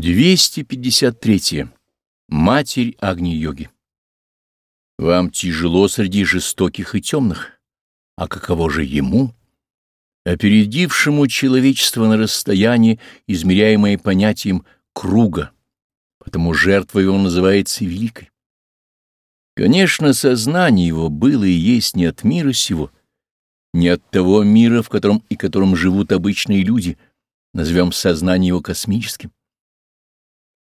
253. Матерь Агни-йоги. Вам тяжело среди жестоких и темных, а каково же ему, опередившему человечество на расстоянии, измеряемое понятием круга, потому жертва его называется великой. Конечно, сознание его было и есть не от мира сего, не от того мира, в котором и котором живут обычные люди, назовем сознание его космическим.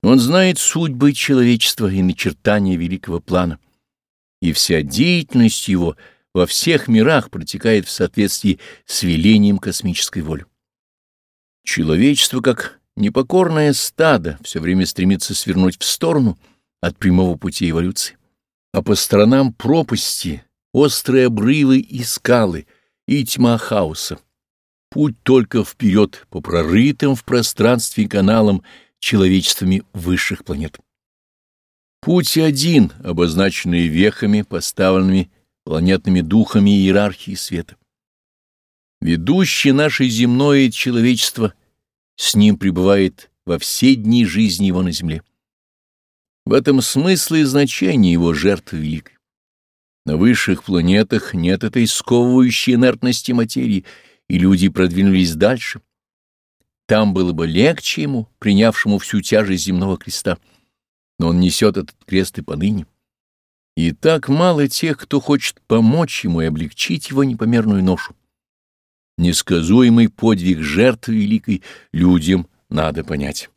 Он знает судьбы человечества и начертания великого плана, и вся деятельность его во всех мирах протекает в соответствии с велением космической воли. Человечество, как непокорное стадо, все время стремится свернуть в сторону от прямого пути эволюции, а по сторонам пропасти, острые обрывы и скалы, и тьма хаоса. Путь только вперед по прорытым в пространстве каналам человечествами высших планет. Путь один, обозначенный вехами, поставленными планетными духами иерархии света. Ведущий наше земное человечество с ним пребывает во все дни жизни его на земле. В этом смысл и значение его жертвы великой. На высших планетах нет этой сковывающей инертности материи, и люди продвинулись дальше, там было бы легче ему, принявшему всю тяжесть земного креста. Но он несет этот крест и поныне. И так мало тех, кто хочет помочь ему и облегчить его непомерную ношу. Несказуемый подвиг жертвы великой людям надо понять.